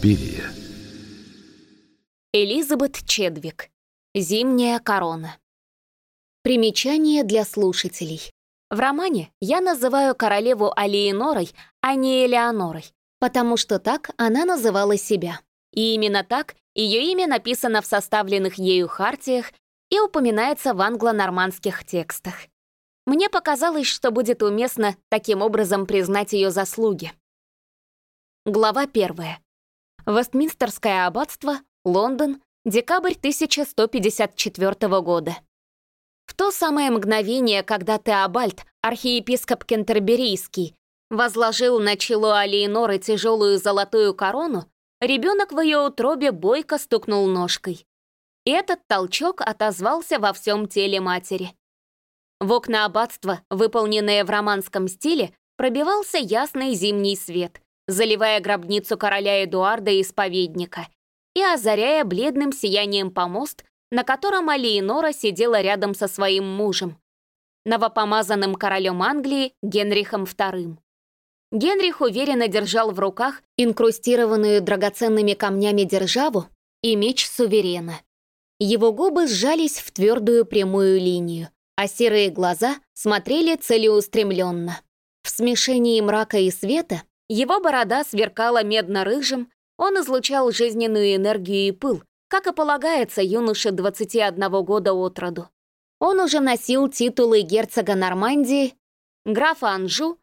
Суспирия. Элизабет Чедвик. Зимняя корона. Примечание для слушателей. В романе я называю королеву Алиенорой, а не Элеонорой, потому что так она называла себя. И именно так ее имя написано в составленных ею хартиях и упоминается в англо-нормандских текстах. Мне показалось, что будет уместно таким образом признать ее заслуги. Глава первая. Вестминстерское аббатство, Лондон, декабрь 1154 года. В то самое мгновение, когда Теобальд, архиепископ Кентерберийский, возложил на чело Алиеноры тяжелую золотую корону, ребенок в ее утробе бойко стукнул ножкой. И этот толчок отозвался во всем теле матери. В окна аббатства, выполненные в романском стиле, пробивался ясный зимний свет, заливая гробницу короля Эдуарда и исповедника — и озаряя бледным сиянием помост, на котором Алиенора сидела рядом со своим мужем, новопомазанным королем Англии Генрихом II. Генрих уверенно держал в руках инкрустированную драгоценными камнями державу и меч суверена. Его губы сжались в твердую прямую линию, а серые глаза смотрели целеустремленно. В смешении мрака и света его борода сверкала медно-рыжим, он излучал жизненную энергию и пыл, как и полагается юноше 21 года от роду. Он уже носил титулы герцога Нормандии, графа Анжу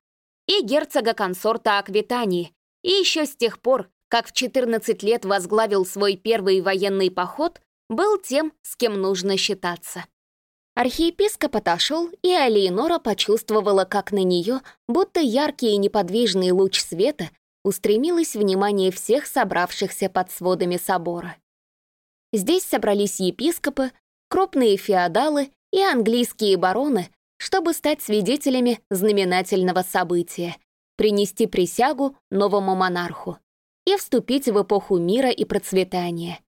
и герцога-консорта Аквитании, и еще с тех пор, как в 14 лет возглавил свой первый военный поход, был тем, с кем нужно считаться. Архиепископ отошел, и Алиенора почувствовала, как на нее, будто яркий и неподвижный луч света, устремилось внимание всех собравшихся под сводами собора. Здесь собрались епископы, крупные феодалы и английские бароны, чтобы стать свидетелями знаменательного события, принести присягу новому монарху и вступить в эпоху мира и процветания.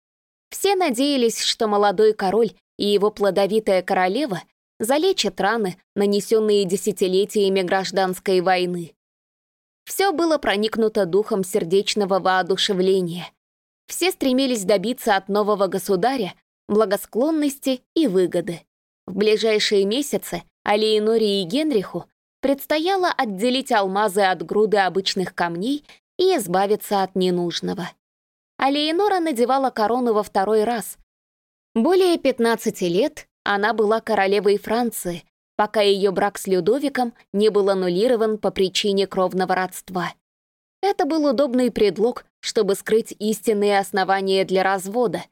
Все надеялись, что молодой король и его плодовитая королева залечат раны, нанесенные десятилетиями гражданской войны. Все было проникнуто духом сердечного воодушевления. Все стремились добиться от нового государя благосклонности и выгоды. В ближайшие месяцы Алиеноре и Генриху предстояло отделить алмазы от груды обычных камней и избавиться от ненужного. Алиенора надевала корону во второй раз. Более 15 лет она была королевой Франции, пока ее брак с Людовиком не был аннулирован по причине кровного родства. Это был удобный предлог, чтобы скрыть истинные основания для развода.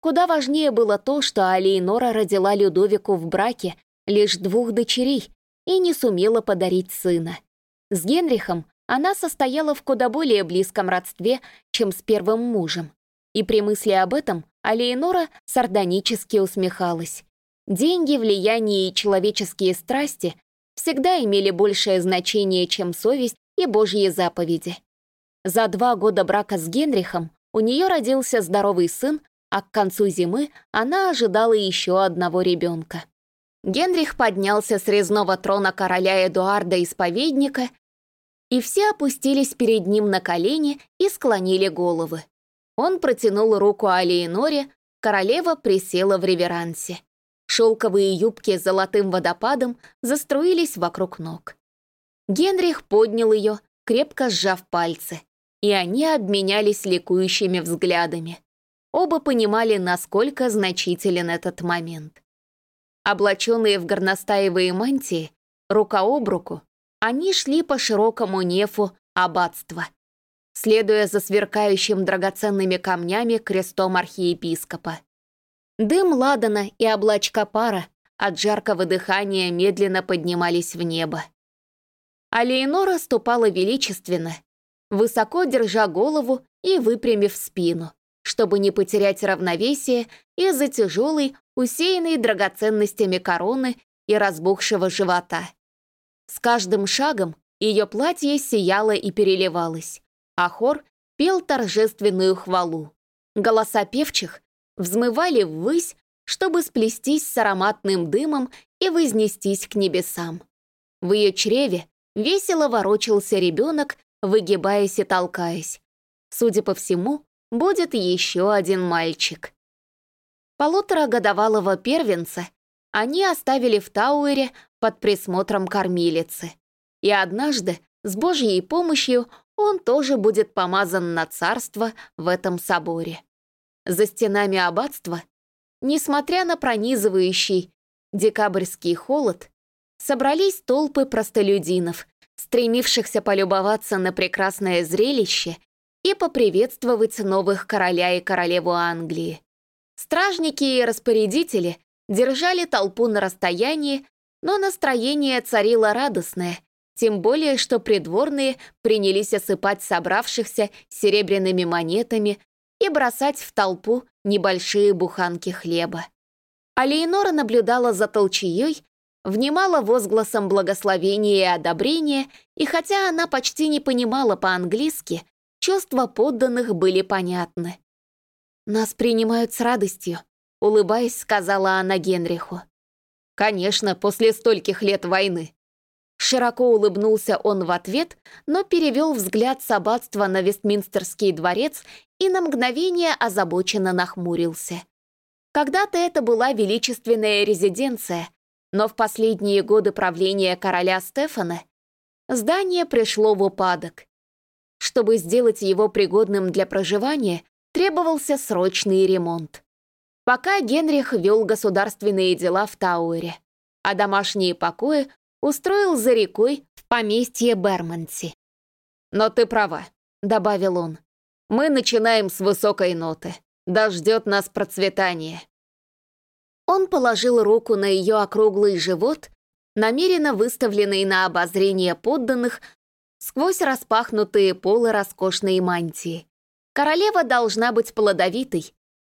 Куда важнее было то, что Алиенора родила Людовику в браке лишь двух дочерей и не сумела подарить сына. С Генрихом она состояла в куда более близком родстве, чем с первым мужем. И при мысли об этом Алиенора сардонически усмехалась. Деньги, влияние и человеческие страсти всегда имели большее значение, чем совесть и Божьи заповеди. За два года брака с Генрихом у нее родился здоровый сын, а к концу зимы она ожидала еще одного ребенка. Генрих поднялся с резного трона короля Эдуарда Исповедника, и все опустились перед ним на колени и склонили головы. Он протянул руку Алиеноре, королева присела в реверансе. Шелковые юбки с золотым водопадом заструились вокруг ног. Генрих поднял ее, крепко сжав пальцы, и они обменялись ликующими взглядами. Оба понимали, насколько значителен этот момент. Облаченные в горностаевые мантии, рука об руку, они шли по широкому нефу аббатства, следуя за сверкающим драгоценными камнями крестом архиепископа. Дым ладана и облачка пара от жаркого дыхания медленно поднимались в небо. А Леонора ступала величественно, высоко держа голову и выпрямив спину, чтобы не потерять равновесие из-за тяжелой, усеянной драгоценностями короны и разбухшего живота. С каждым шагом ее платье сияло и переливалось, а хор пел торжественную хвалу. Голоса певчих взмывали ввысь, чтобы сплестись с ароматным дымом и вознестись к небесам. В ее чреве весело ворочался ребенок, выгибаясь и толкаясь. Судя по всему, будет еще один мальчик. Полуторагодовалого первенца они оставили в Тауэре под присмотром кормилицы. И однажды, с Божьей помощью, он тоже будет помазан на царство в этом соборе. За стенами аббатства, несмотря на пронизывающий декабрьский холод, собрались толпы простолюдинов, стремившихся полюбоваться на прекрасное зрелище и поприветствовать новых короля и королеву Англии. Стражники и распорядители держали толпу на расстоянии, но настроение царило радостное, тем более, что придворные принялись осыпать собравшихся серебряными монетами и бросать в толпу небольшие буханки хлеба. А Леонора наблюдала за толчеей, внимала возгласом благословения и одобрения, и хотя она почти не понимала по-английски, чувства подданных были понятны. «Нас принимают с радостью», — улыбаясь, сказала она Генриху. «Конечно, после стольких лет войны». Широко улыбнулся он в ответ, но перевел взгляд с аббатства на Вестминстерский дворец и на мгновение озабоченно нахмурился. Когда-то это была величественная резиденция, но в последние годы правления короля Стефана здание пришло в упадок. Чтобы сделать его пригодным для проживания, требовался срочный ремонт. Пока Генрих вел государственные дела в Тауэре, а домашние покои устроил за рекой в поместье Берманси. «Но ты права», — добавил он. «Мы начинаем с высокой ноты. Да нас процветание». Он положил руку на ее округлый живот, намеренно выставленный на обозрение подданных сквозь распахнутые полы роскошной мантии. Королева должна быть плодовитой,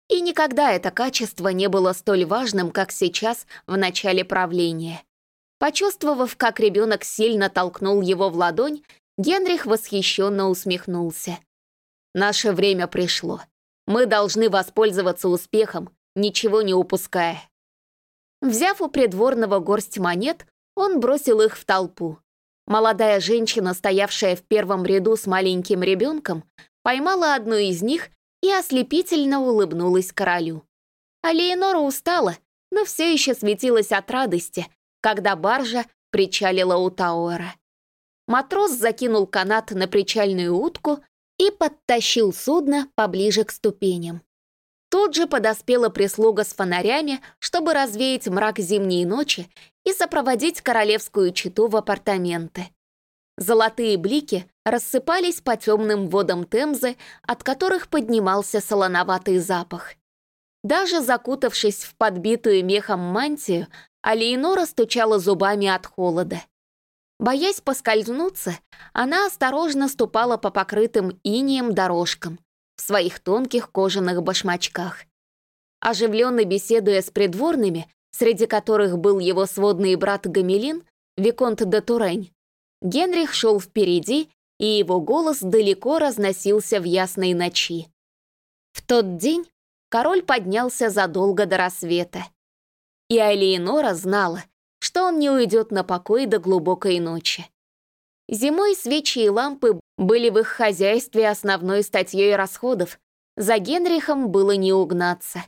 и никогда это качество не было столь важным, как сейчас в начале правления. Почувствовав, как ребенок сильно толкнул его в ладонь, Генрих восхищенно усмехнулся. «Наше время пришло. Мы должны воспользоваться успехом, ничего не упуская». Взяв у придворного горсть монет, он бросил их в толпу. Молодая женщина, стоявшая в первом ряду с маленьким ребенком, поймала одну из них и ослепительно улыбнулась королю. А Леонора устала, но все еще светилась от радости, когда баржа причалила у Тауэра. Матрос закинул канат на причальную утку и подтащил судно поближе к ступеням. Тут же подоспела прислуга с фонарями, чтобы развеять мрак зимней ночи и сопроводить королевскую читу в апартаменты. Золотые блики рассыпались по темным водам Темзы, от которых поднимался солоноватый запах. Даже закутавшись в подбитую мехом мантию, Алиенора стучала зубами от холода. Боясь поскользнуться, она осторожно ступала по покрытым инием дорожкам в своих тонких кожаных башмачках. Оживленно беседуя с придворными, среди которых был его сводный брат Гамелин, Виконт де Турень, Генрих шел впереди, и его голос далеко разносился в ясной ночи. В тот день король поднялся задолго до рассвета. И Алиенора знала, что он не уйдет на покой до глубокой ночи. Зимой свечи и лампы были в их хозяйстве основной статьей расходов. За Генрихом было не угнаться.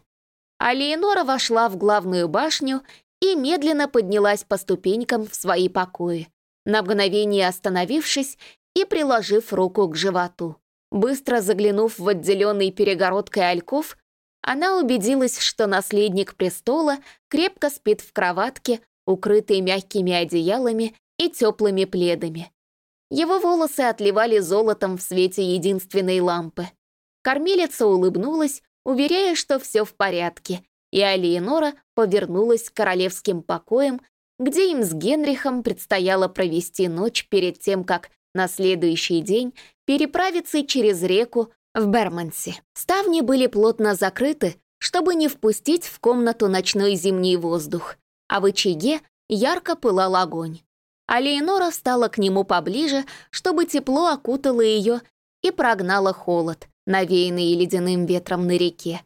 Алиенора вошла в главную башню и медленно поднялась по ступенькам в свои покои на мгновение остановившись и приложив руку к животу. Быстро заглянув в отделенный перегородкой альков, она убедилась, что наследник престола крепко спит в кроватке, укрытой мягкими одеялами и теплыми пледами. Его волосы отливали золотом в свете единственной лампы. Кормилица улыбнулась, уверяя, что все в порядке, и Алиенора повернулась к королевским покоям, где им с Генрихом предстояло провести ночь перед тем, как на следующий день переправиться через реку в Бермансе. Ставни были плотно закрыты, чтобы не впустить в комнату ночной зимний воздух, а в очаге ярко пылал огонь. А Леонора встала к нему поближе, чтобы тепло окутало ее и прогнало холод, навеянный ледяным ветром на реке.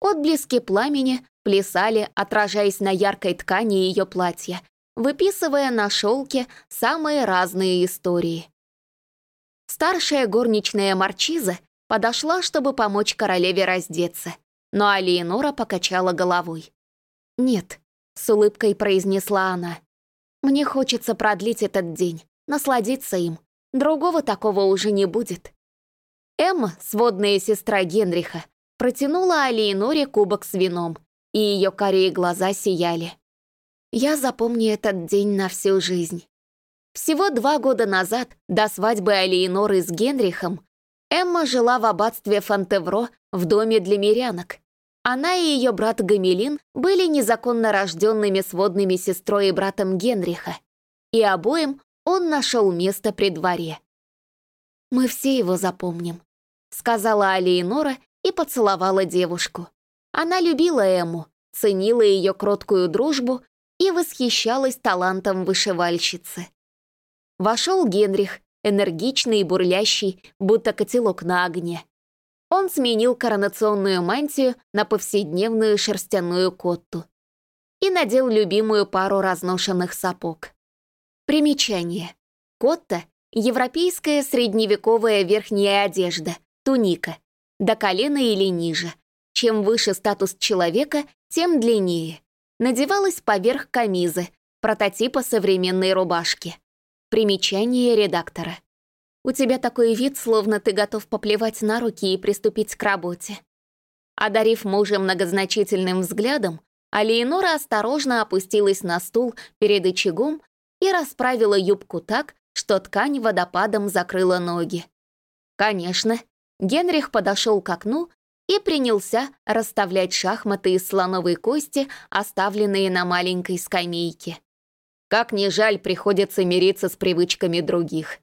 Отблески пламени плясали, отражаясь на яркой ткани ее платья, выписывая на шелке самые разные истории. Старшая горничная Марчиза подошла, чтобы помочь королеве раздеться, но Алиенора покачала головой. «Нет», — с улыбкой произнесла она, — «мне хочется продлить этот день, насладиться им. Другого такого уже не будет». Эмма, сводная сестра Генриха, протянула Алиеноре кубок с вином, и ее корее глаза сияли. Я запомню этот день на всю жизнь. Всего два года назад, до свадьбы Алиеноры с Генрихом, Эмма жила в аббатстве Фонтевро в доме для мирянок. Она и ее брат Гамелин были незаконно рожденными сводными сестрой и братом Генриха, и обоим он нашел место при дворе. «Мы все его запомним», — сказала Алиенора и поцеловала девушку. Она любила Эмму, ценила ее кроткую дружбу и восхищалась талантом вышивальщицы. Вошел Генрих, энергичный и бурлящий, будто котелок на огне. Он сменил коронационную мантию на повседневную шерстяную котту и надел любимую пару разношенных сапог. Примечание. Котта — европейская средневековая верхняя одежда, туника, до колена или ниже. Чем выше статус человека, тем длиннее. Надевалась поверх камизы, прототипа современной рубашки. Примечание редактора. У тебя такой вид, словно ты готов поплевать на руки и приступить к работе. Одарив мужа многозначительным взглядом, Алиенора осторожно опустилась на стул перед очагом и расправила юбку так, что ткань водопадом закрыла ноги. Конечно, Генрих подошел к окну и принялся расставлять шахматы из слоновой кости, оставленные на маленькой скамейке. Как ни жаль, приходится мириться с привычками других.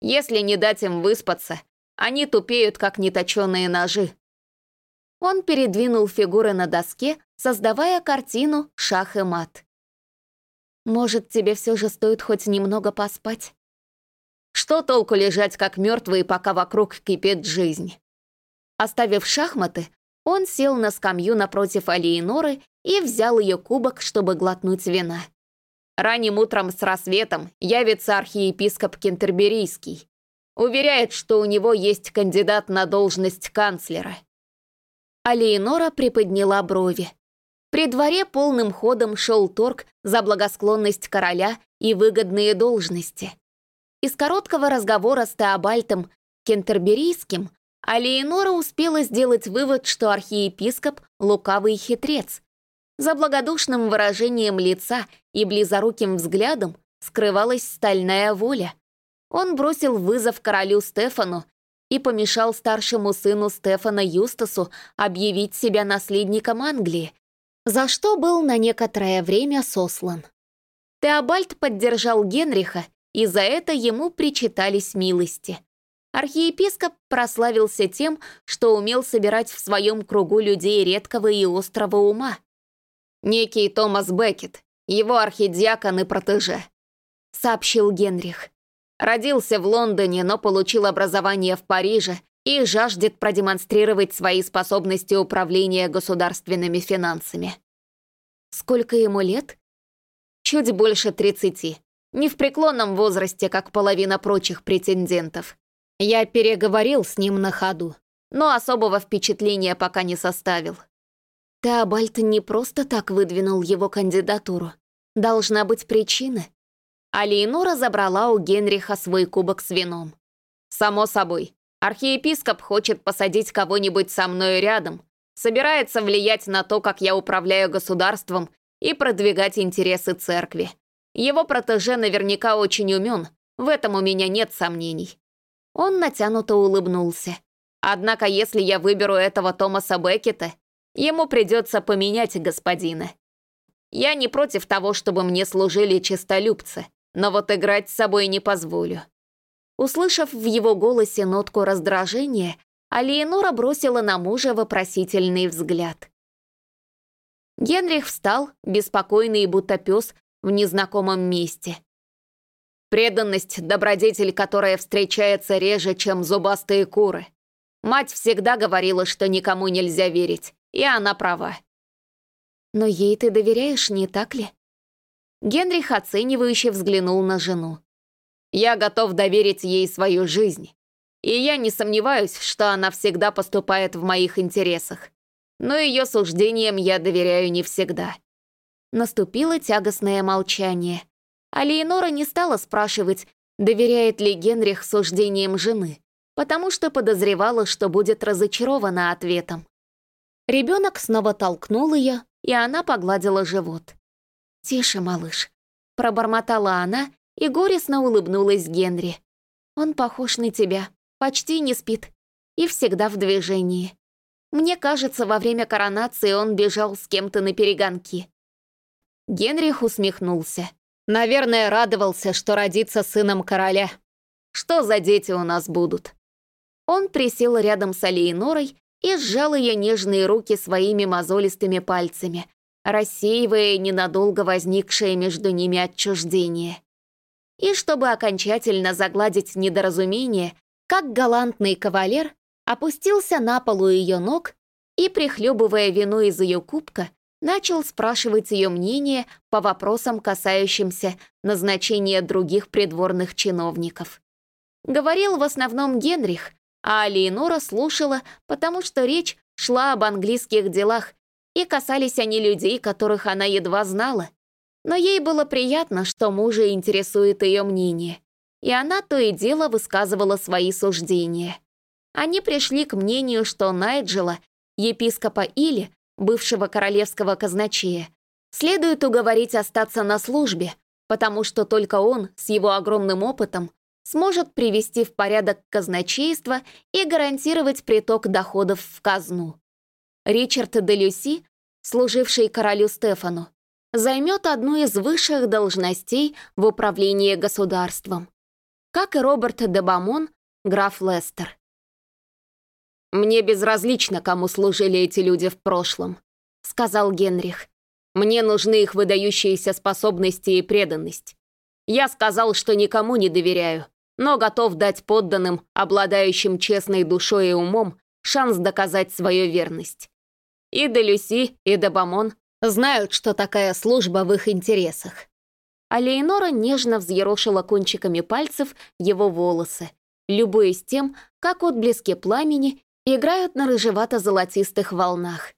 Если не дать им выспаться, они тупеют, как неточенные ножи. Он передвинул фигуры на доске, создавая картину «Шах и мат». «Может, тебе все же стоит хоть немного поспать?» Что толку лежать как мертвый, пока вокруг кипит жизнь? Оставив шахматы, он сел на скамью напротив Алиеноры и взял ее кубок, чтобы глотнуть вина. Ранним утром с рассветом явится архиепископ Кентерберийский. Уверяет, что у него есть кандидат на должность канцлера. Алиенора приподняла брови. При дворе полным ходом шел торг за благосклонность короля и выгодные должности. Из короткого разговора с Теобальтом Кентерберийским Алиенора успела сделать вывод, что архиепископ — лукавый хитрец, за благодушным выражением лица и близоруким взглядом скрывалась стальная воля. Он бросил вызов королю Стефану и помешал старшему сыну Стефана Юстасу объявить себя наследником Англии, за что был на некоторое время сослан. Теобальд поддержал Генриха, и за это ему причитались милости. Архиепископ прославился тем, что умел собирать в своем кругу людей редкого и острого ума. «Некий Томас Беккет, его архидиакон и протеже», — сообщил Генрих. Родился в Лондоне, но получил образование в Париже и жаждет продемонстрировать свои способности управления государственными финансами. Сколько ему лет? Чуть больше 30. Не в преклонном возрасте, как половина прочих претендентов. Я переговорил с ним на ходу, но особого впечатления пока не составил. Теобальд не просто так выдвинул его кандидатуру. Должна быть причина. Алиенора забрала у Генриха свой кубок с вином. «Само собой. Архиепископ хочет посадить кого-нибудь со мной рядом, собирается влиять на то, как я управляю государством и продвигать интересы церкви. Его протеже наверняка очень умен, в этом у меня нет сомнений». Он натянуто улыбнулся. «Однако, если я выберу этого Томаса Беккета, Ему придется поменять господина. Я не против того, чтобы мне служили честолюбцы, но вот играть с собой не позволю». Услышав в его голосе нотку раздражения, Алиенора бросила на мужа вопросительный взгляд. Генрих встал, беспокойный, будто пес, в незнакомом месте. Преданность — добродетель, которая встречается реже, чем зубастые куры. Мать всегда говорила, что никому нельзя верить. И она права. Но ей ты доверяешь, не так ли? Генрих оценивающе взглянул на жену. Я готов доверить ей свою жизнь. и я не сомневаюсь, что она всегда поступает в моих интересах. Но ее суждениям я доверяю не всегда». Наступило тягостное молчание. А Леонора не стала спрашивать, доверяет ли Генрих суждениям жены, потому что подозревала, что будет разочарована ответом. Ребенок снова толкнул ее, и она погладила живот. «Тише, малыш», — пробормотала она и горестно улыбнулась Генри. «Он похож на тебя, почти не спит и всегда в движении. Мне кажется, во время коронации он бежал с кем-то на перегонки». Генрих усмехнулся. Наверное, радовался, что родится сыном короля. Что за дети у нас будут? Он присел рядом с Алиенорой и сжал ее нежные руки своими мозолистыми пальцами, рассеивая ненадолго возникшее между ними отчуждение. И чтобы окончательно загладить недоразумение, как галантный кавалер опустился на полу ее ног и, прихлебывая вино из ее кубка, начал спрашивать ее мнение по вопросам, касающимся назначения других придворных чиновников. Говорил в основном Генрих, а Алиенора слушала, потому что речь шла об английских делах, и касались они людей, которых она едва знала. Но ей было приятно, что мужа интересует ее мнение, и она то и дело высказывала свои суждения. Они пришли к мнению, что Найджела, епископа Или, бывшего королевского казначея, следует уговорить остаться на службе, потому что только он, с его огромным опытом, сможет привести в порядок казначейство и гарантировать приток доходов в казну. Ричард де Люси, служивший королю Стефану, займет одну из высших должностей в управлении государством, как и Роберт де Бамон, граф Лестер. «Мне безразлично, кому служили эти люди в прошлом», — сказал Генрих. «Мне нужны их выдающиеся способности и преданность. Я сказал, что никому не доверяю, но готов дать подданным, обладающим честной душой и умом, шанс доказать свою верность. И де Люси, и де Бамон знают, что такая служба в их интересах». А Лейнора нежно взъерошила кончиками пальцев его волосы, любуясь тем, как отблески пламени играют на рыжевато-золотистых волнах.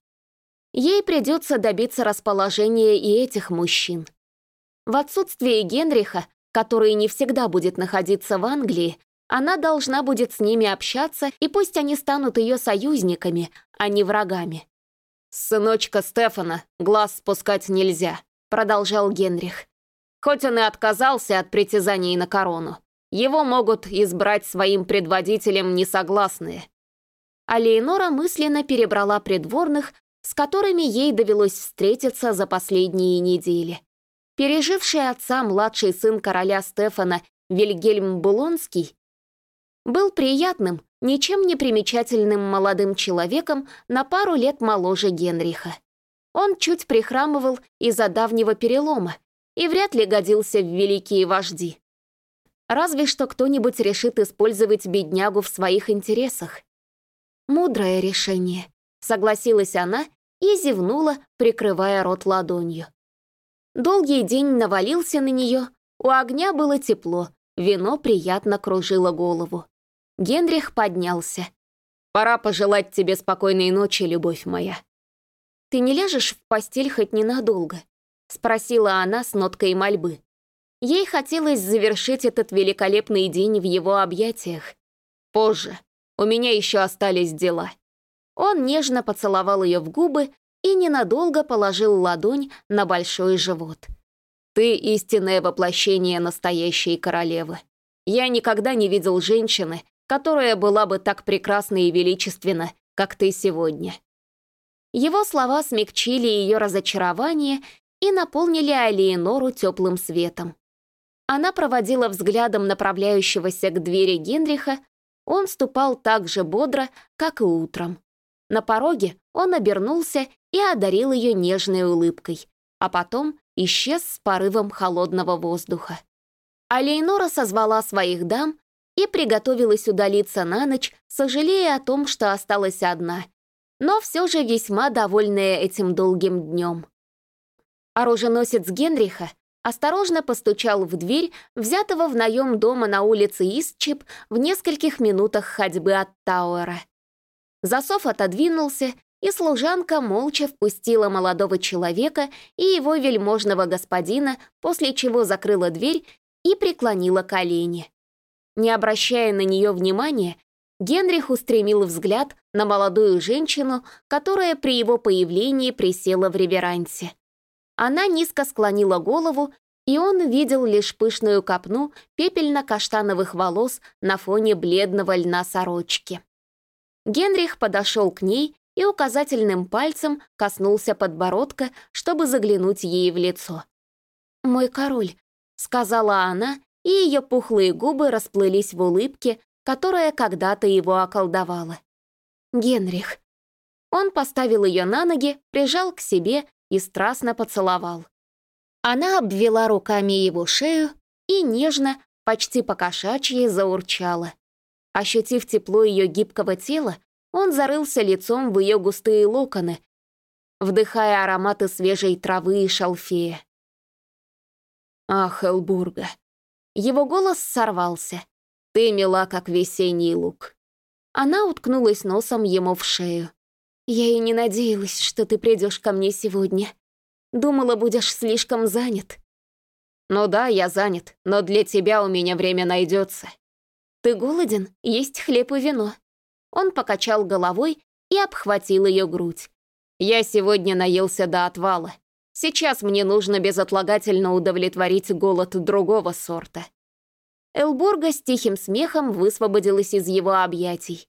Ей придется добиться расположения и этих мужчин. В отсутствие Генриха, который не всегда будет находиться в Англии, она должна будет с ними общаться, и пусть они станут ее союзниками, а не врагами. «Сыночка Стефана, глаз спускать нельзя», — продолжал Генрих. Хоть он и отказался от притязаний на корону, его могут избрать своим предводителем несогласные а Леонора мысленно перебрала придворных, с которыми ей довелось встретиться за последние недели. Переживший отца младший сын короля Стефана Вильгельм Булонский был приятным, ничем не примечательным молодым человеком на пару лет моложе Генриха. Он чуть прихрамывал из-за давнего перелома и вряд ли годился в великие вожди. Разве что кто-нибудь решит использовать беднягу в своих интересах. «Мудрое решение», — согласилась она и зевнула, прикрывая рот ладонью. Долгий день навалился на нее, у огня было тепло, вино приятно кружило голову. Генрих поднялся. «Пора пожелать тебе спокойной ночи, любовь моя». «Ты не ляжешь в постель хоть ненадолго?» — спросила она с ноткой мольбы. Ей хотелось завершить этот великолепный день в его объятиях. «Позже», у меня еще остались дела». Он нежно поцеловал ее в губы и ненадолго положил ладонь на большой живот. «Ты истинное воплощение настоящей королевы. Я никогда не видел женщины, которая была бы так прекрасна и величественна, как ты сегодня». Его слова смягчили ее разочарование и наполнили Алиенору теплым светом. Она проводила взглядом направляющегося к двери Генриха, он ступал так же бодро, как и утром. На пороге он обернулся и одарил ее нежной улыбкой, а потом исчез с порывом холодного воздуха. А созвала своих дам и приготовилась удалиться на ночь, сожалея о том, что осталась одна, но все же весьма довольная этим долгим днем. Оруженосец Генриха осторожно постучал в дверь взятого в наем дома на улице Истчип в нескольких минутах ходьбы от Тауэра. Засов отодвинулся, и служанка молча впустила молодого человека и его вельможного господина, после чего закрыла дверь и преклонила колени. Не обращая на нее внимания, Генрих устремил взгляд на молодую женщину, которая при его появлении присела в реверансе. Она низко склонила голову, и он видел лишь пышную копну пепельно-каштановых волос на фоне бледного льна сорочки. Генрих подошел к ней и указательным пальцем коснулся подбородка, чтобы заглянуть ей в лицо. «Мой король», — сказала она, и ее пухлые губы расплылись в улыбке, которая когда-то его околдовала. «Генрих». Он поставил ее на ноги, прижал к себе и страстно поцеловал. Она обвела руками его шею и нежно, почти покошачьи, заурчала. Ощутив тепло ее гибкого тела, он зарылся лицом в ее густые локоны, вдыхая ароматы свежей травы и шалфея. «Ах, Элбурга!» Его голос сорвался. «Ты мила, как весенний лук». Она уткнулась носом ему в шею. «Я и не надеялась, что ты придешь ко мне сегодня. Думала, будешь слишком занят». «Ну да, я занят, но для тебя у меня время найдется. «Ты голоден? Есть хлеб и вино». Он покачал головой и обхватил ее грудь. «Я сегодня наелся до отвала. Сейчас мне нужно безотлагательно удовлетворить голод другого сорта». Элбурга с тихим смехом высвободилась из его объятий.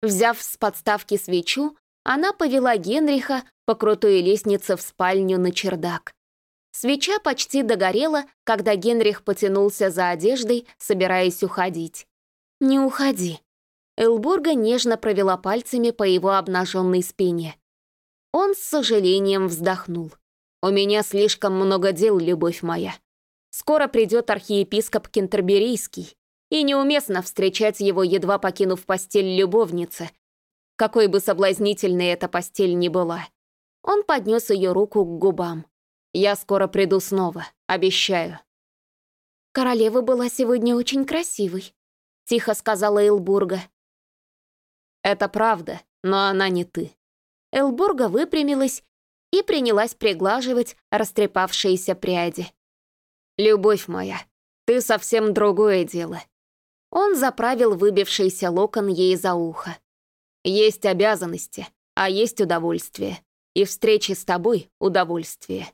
Взяв с подставки свечу, она повела Генриха по крутой лестнице в спальню на чердак. Свеча почти догорела, когда Генрих потянулся за одеждой, собираясь уходить. «Не уходи». Элбурга нежно провела пальцами по его обнаженной спине. Он с сожалением вздохнул. «У меня слишком много дел, любовь моя. Скоро придет архиепископ Кентерберийский, и неуместно встречать его, едва покинув постель любовницы, какой бы соблазнительной эта постель ни была. Он поднес ее руку к губам. «Я скоро приду снова, обещаю». Королева была сегодня очень красивой тихо сказала Элбурга. «Это правда, но она не ты». Элбурга выпрямилась и принялась приглаживать растрепавшиеся пряди. «Любовь моя, ты совсем другое дело». Он заправил выбившийся локон ей за ухо. «Есть обязанности, а есть удовольствие. И встречи с тобой — удовольствие».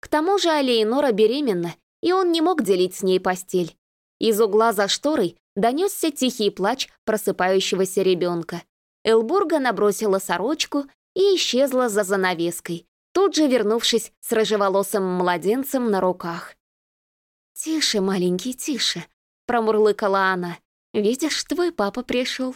К тому же Алиенора беременна, и он не мог делить с ней постель. Из угла за шторой донесся тихий плач просыпающегося ребенка. Элбурга набросила сорочку и исчезла за занавеской, тут же вернувшись с рыжеволосым младенцем на руках. «Тише, маленький, тише», — промурлыкала она. «Видишь, твой папа пришел».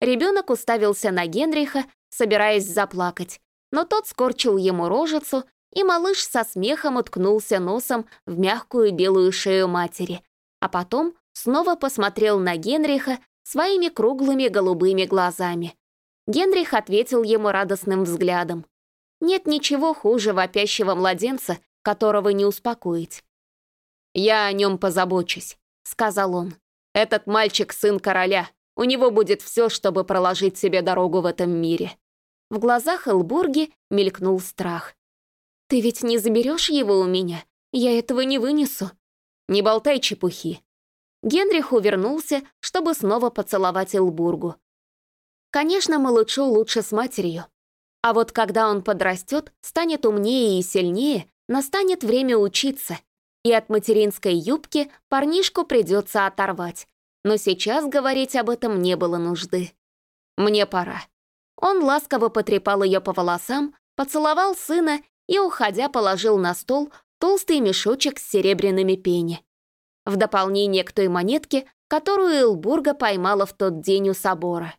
Ребенок уставился на Генриха, собираясь заплакать, но тот скорчил ему рожицу, и малыш со смехом уткнулся носом в мягкую белую шею матери, а потом снова посмотрел на Генриха своими круглыми голубыми глазами. Генрих ответил ему радостным взглядом. Нет ничего хуже вопящего младенца, которого не успокоить. «Я о нем позабочусь», — сказал он. «Этот мальчик — сын короля. У него будет все, чтобы проложить себе дорогу в этом мире». В глазах Элбурги мелькнул страх. «Ты ведь не заберешь его у меня? Я этого не вынесу». «Не болтай чепухи. Генрих увернулся, чтобы снова поцеловать Элбургу. Конечно, малышу лучше с матерью. А вот когда он подрастет, станет умнее и сильнее, настанет время учиться, и от материнской юбки парнишку придется оторвать. Но сейчас говорить об этом не было нужды. «Мне пора». Он ласково потрепал ее по волосам, поцеловал сына и, уходя, положил на стол толстый мешочек с серебряными пени в дополнение к той монетке, которую Элбурга поймала в тот день у собора.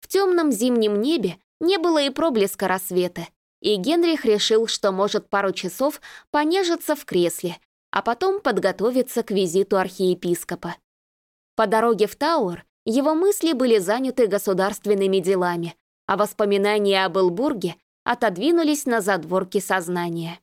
В темном зимнем небе не было и проблеска рассвета, и Генрих решил, что может пару часов понежиться в кресле, а потом подготовиться к визиту архиепископа. По дороге в Тауэр его мысли были заняты государственными делами, а воспоминания об Элбурге отодвинулись на задворки сознания.